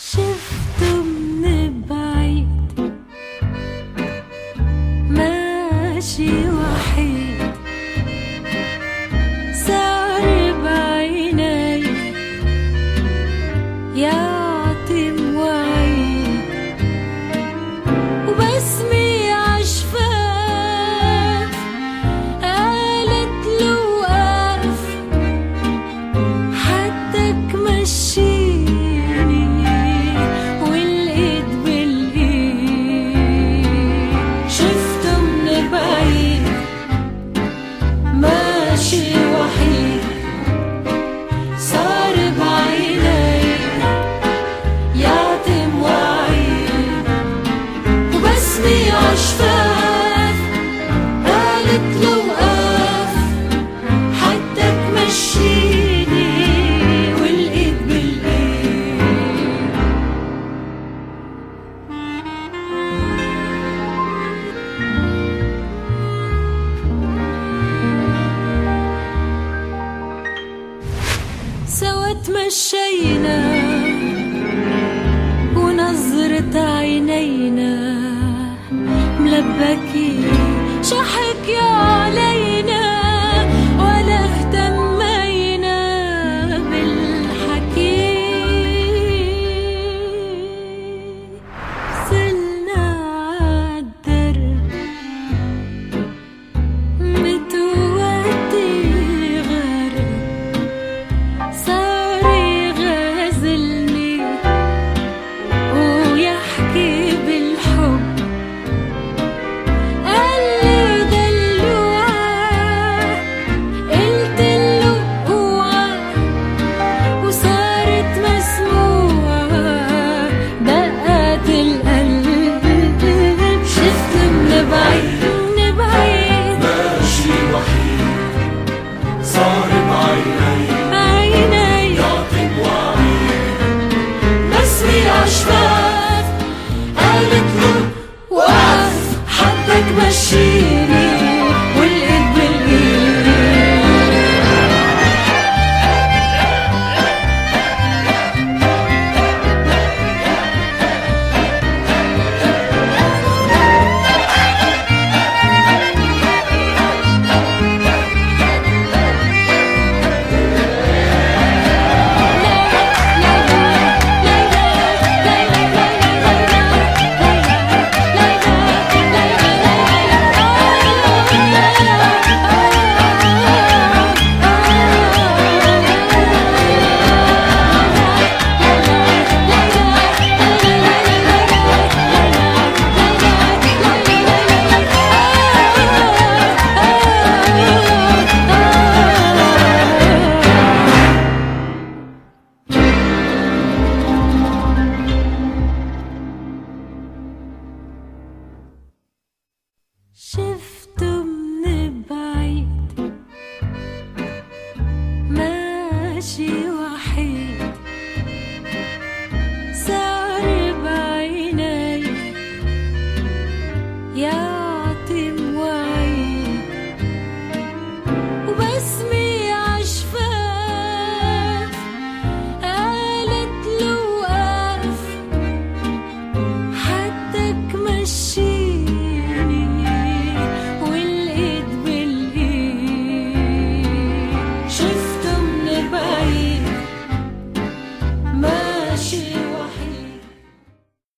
شفته من بعيد ماشي وحيد أشفاف قالت لو قاف حدك مشيني والإيد بالإيد. سوا تمشينا. 是